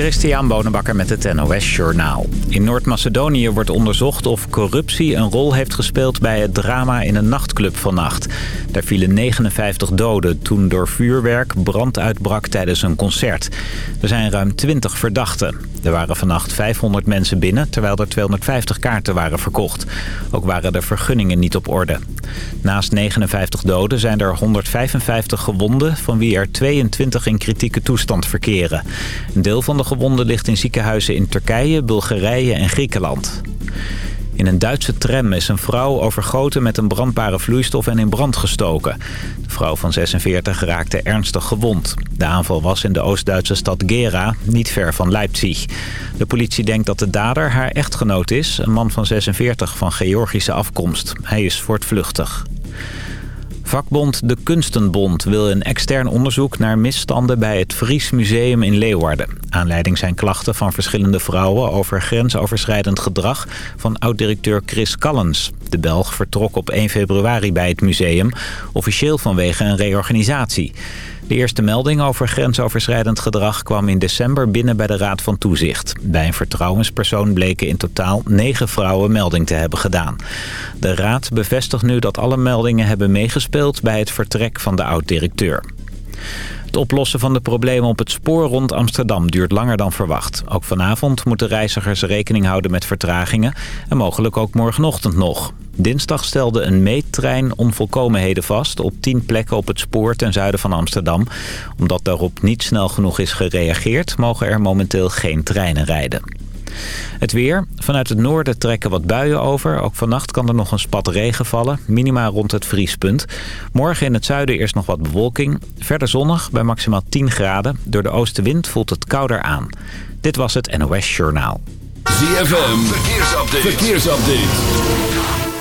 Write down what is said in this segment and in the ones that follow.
Christian Bonenbakker met het NOS Journaal. In Noord-Macedonië wordt onderzocht of corruptie een rol heeft gespeeld bij het drama in een nachtclub vannacht. Daar vielen 59 doden toen door vuurwerk brand uitbrak tijdens een concert. Er zijn ruim 20 verdachten. Er waren vannacht 500 mensen binnen, terwijl er 250 kaarten waren verkocht. Ook waren de vergunningen niet op orde. Naast 59 doden zijn er 155 gewonden, van wie er 22 in kritieke toestand verkeren. Een deel van de gewonden ligt in ziekenhuizen in Turkije, Bulgarije en Griekenland. In een Duitse tram is een vrouw overgoten met een brandbare vloeistof en in brand gestoken. De vrouw van 46 raakte ernstig gewond. De aanval was in de Oost-Duitse stad Gera, niet ver van Leipzig. De politie denkt dat de dader haar echtgenoot is, een man van 46 van Georgische afkomst. Hij is voortvluchtig. Vakbond De Kunstenbond wil een extern onderzoek naar misstanden bij het Fries Museum in Leeuwarden. Aanleiding zijn klachten van verschillende vrouwen over grensoverschrijdend gedrag van oud-directeur Chris Callens. De Belg vertrok op 1 februari bij het museum, officieel vanwege een reorganisatie. De eerste melding over grensoverschrijdend gedrag kwam in december binnen bij de Raad van Toezicht. Bij een vertrouwenspersoon bleken in totaal negen vrouwen melding te hebben gedaan. De Raad bevestigt nu dat alle meldingen hebben meegespeeld bij het vertrek van de oud-directeur. Het oplossen van de problemen op het spoor rond Amsterdam duurt langer dan verwacht. Ook vanavond moeten reizigers rekening houden met vertragingen en mogelijk ook morgenochtend nog. Dinsdag stelde een meettrein onvolkomenheden vast op 10 plekken op het spoor ten zuiden van Amsterdam. Omdat daarop niet snel genoeg is gereageerd, mogen er momenteel geen treinen rijden. Het weer. Vanuit het noorden trekken wat buien over. Ook vannacht kan er nog een spat regen vallen. Minima rond het vriespunt. Morgen in het zuiden eerst nog wat bewolking. Verder zonnig bij maximaal 10 graden. Door de oostenwind voelt het kouder aan. Dit was het NOS Journaal. ZFM. Verkeersupdate. Verkeersupdate.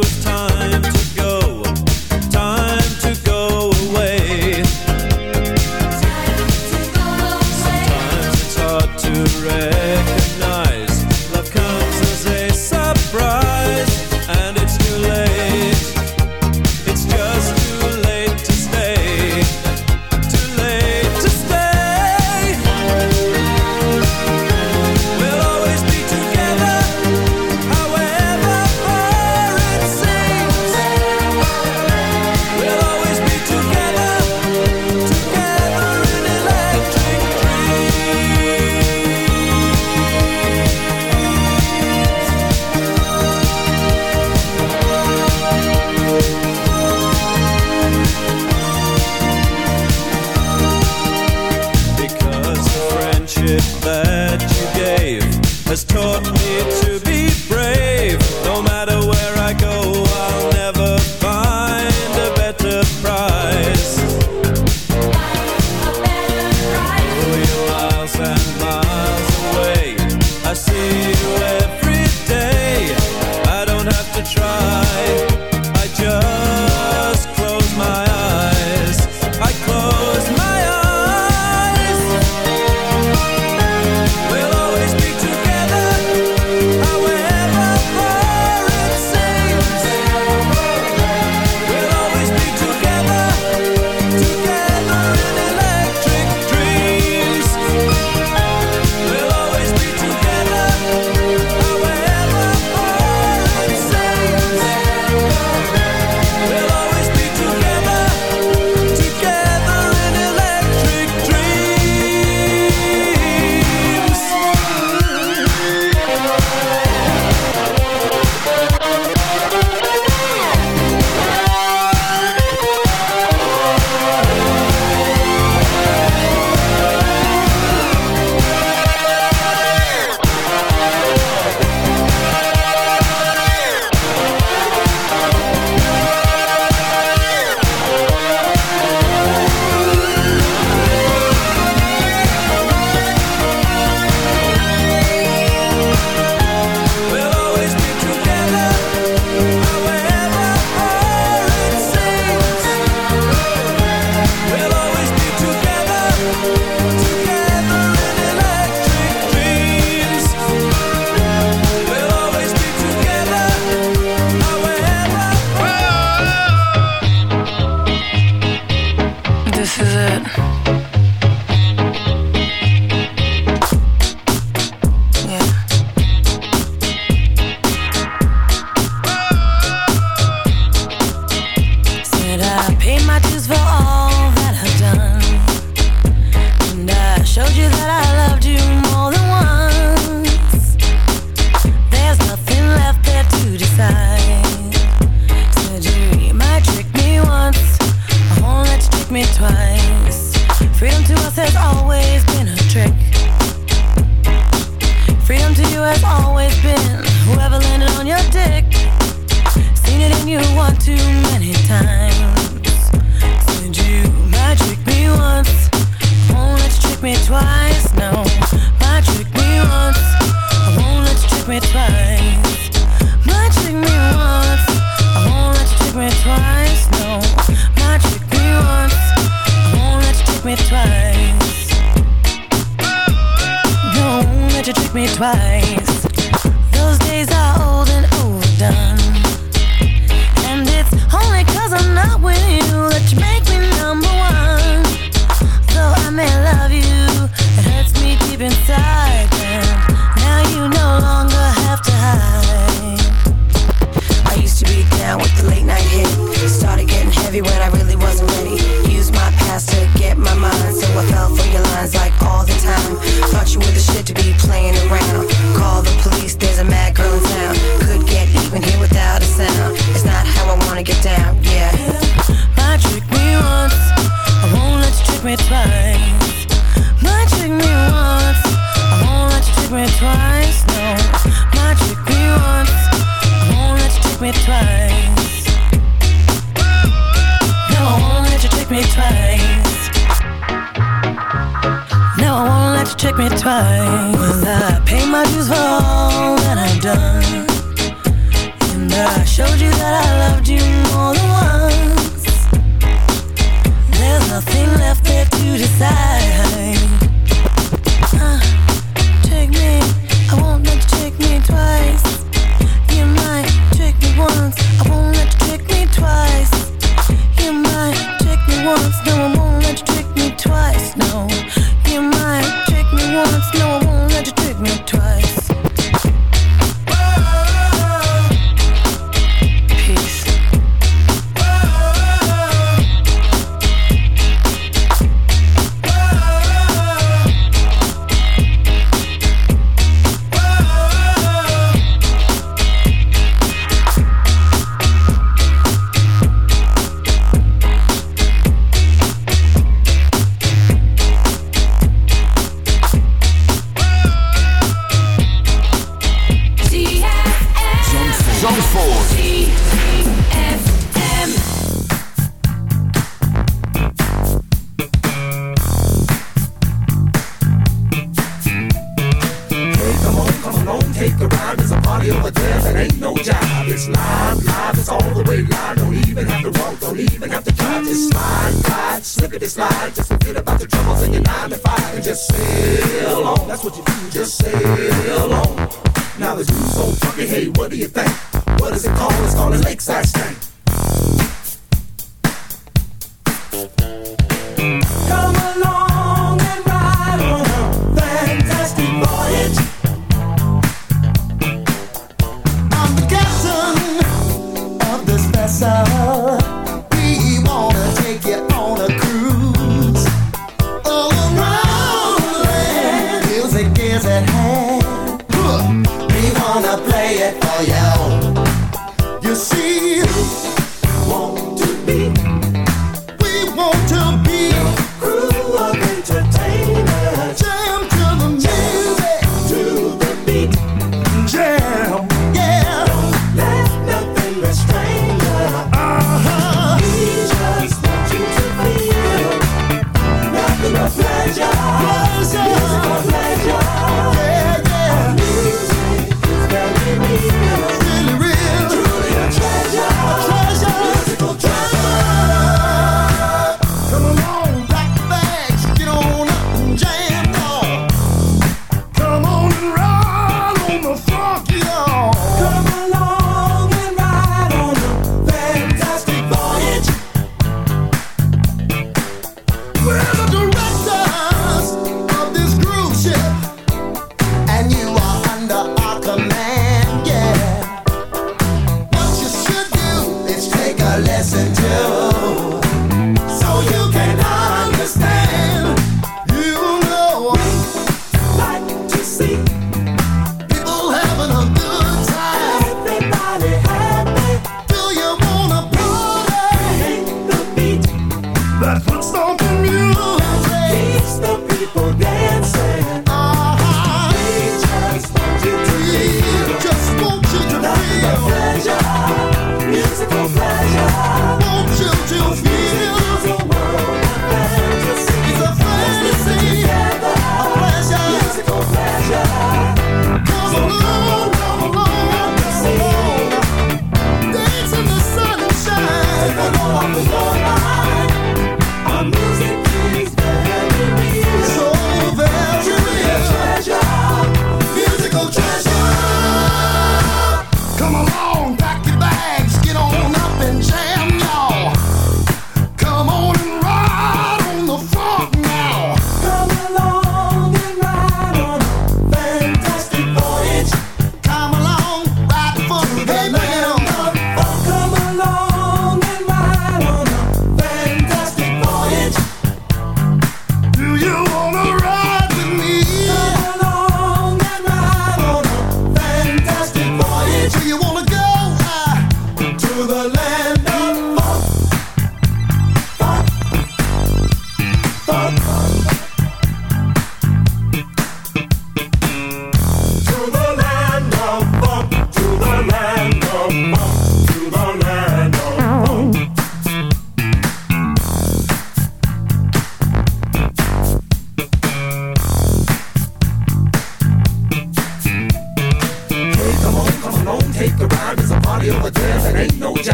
was time.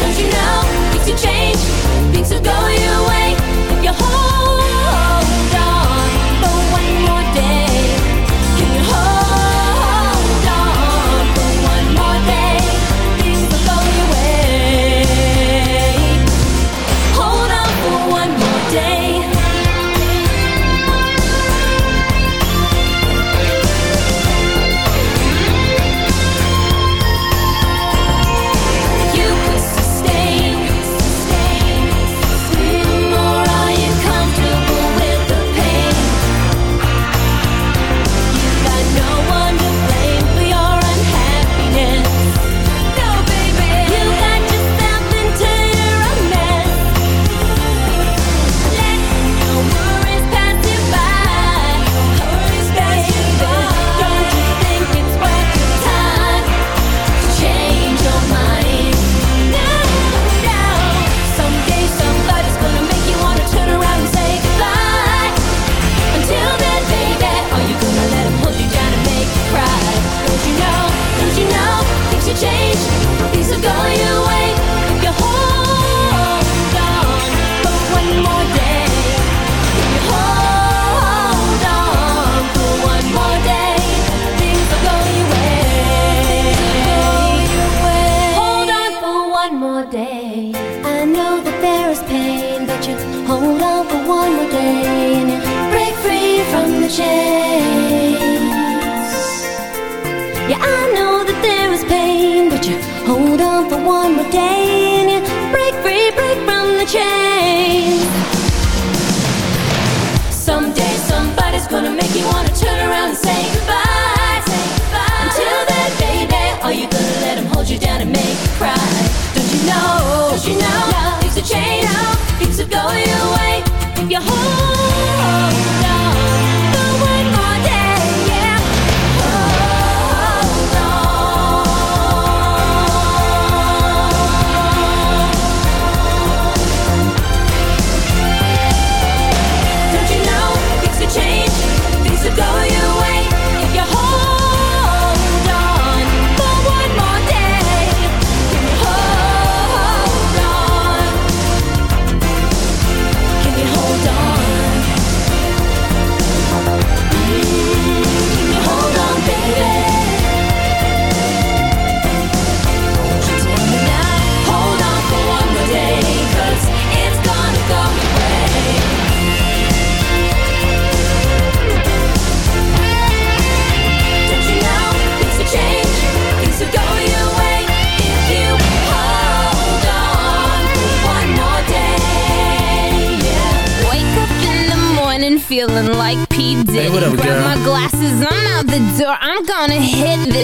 Don't you know? Things can change.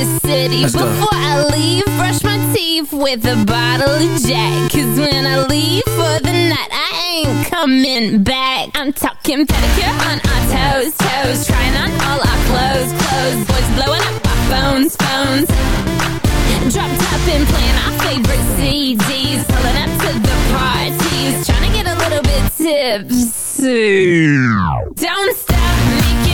this city Let's Before go. I leave, brush my teeth with a bottle of Jack. Cause when I leave for the night, I ain't coming back. I'm talking pedicure on our toes, toes Trying on all our clothes, clothes. Boys blowing up our phones, phones. Dropped up and playing our favorite CDs Pulling up to the parties. Trying to get a little bit tipsy. Don't stop, making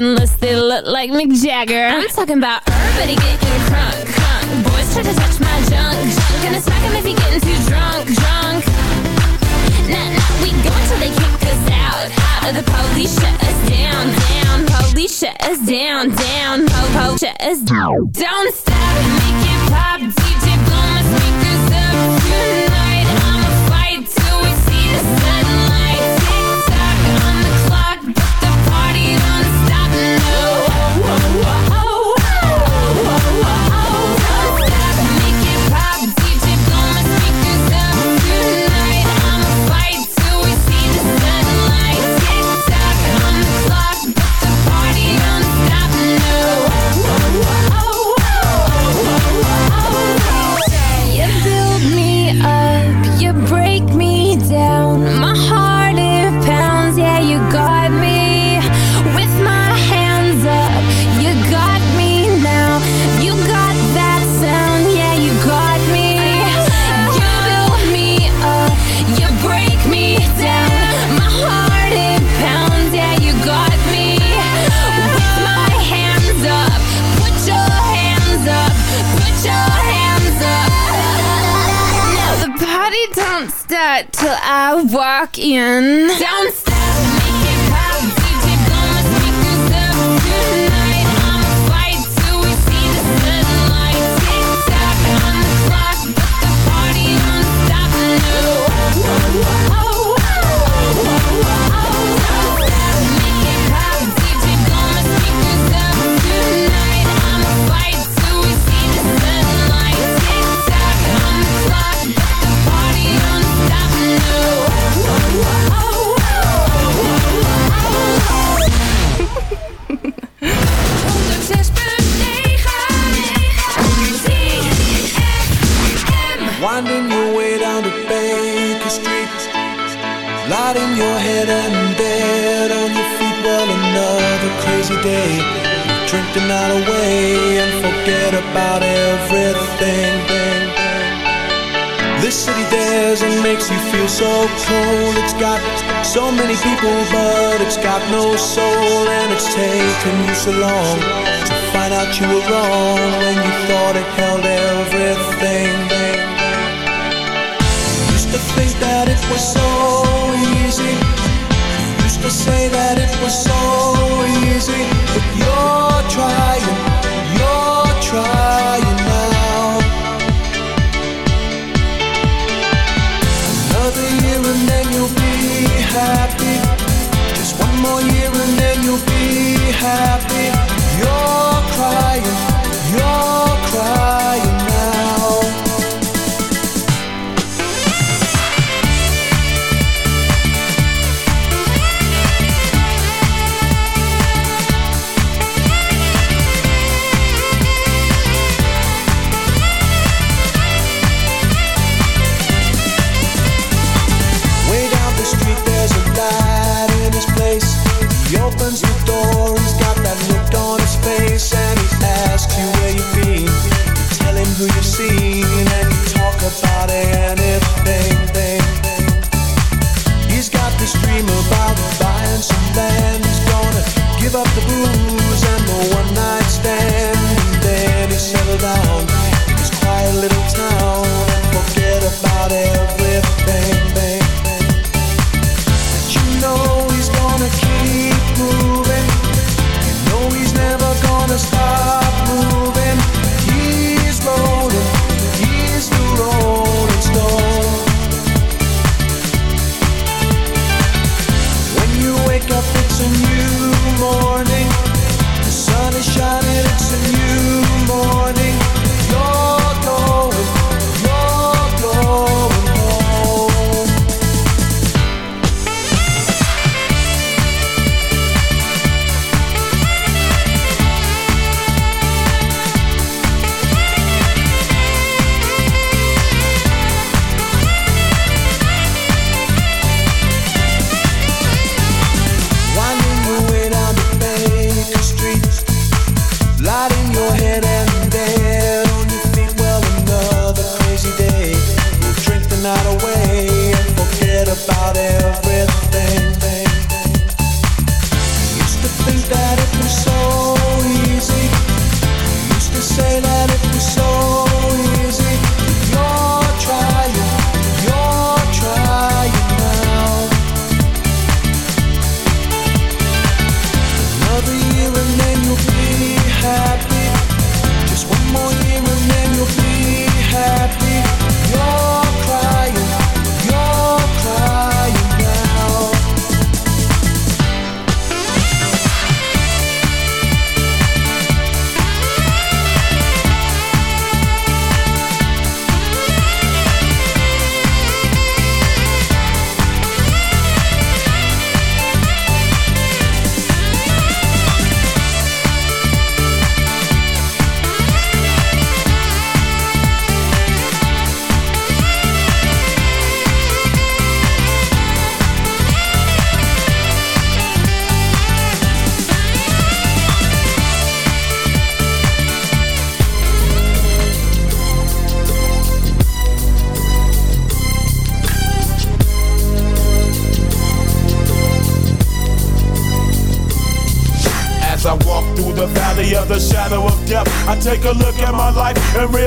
unless they look like Mick Jagger. I'm talking about everybody getting drunk, drunk. Boys try to touch my junk, junk. Gonna smack him if he getting too drunk, drunk. Nah, nah, we go until they kick us out, out. The police shut us down, down. Police shut us down, down. Ho, ho, shut us down. Don't stop, make it pop, DJ.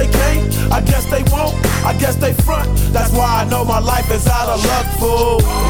they can't, I guess they won't, I guess they front. That's why I know my life is out of luck, fool.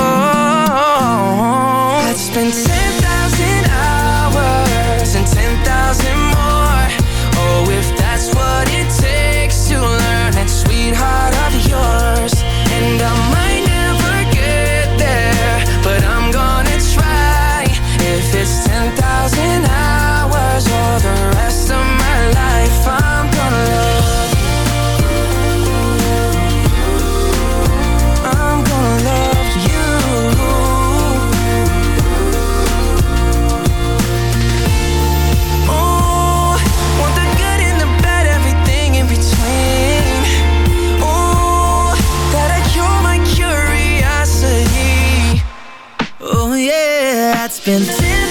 that's been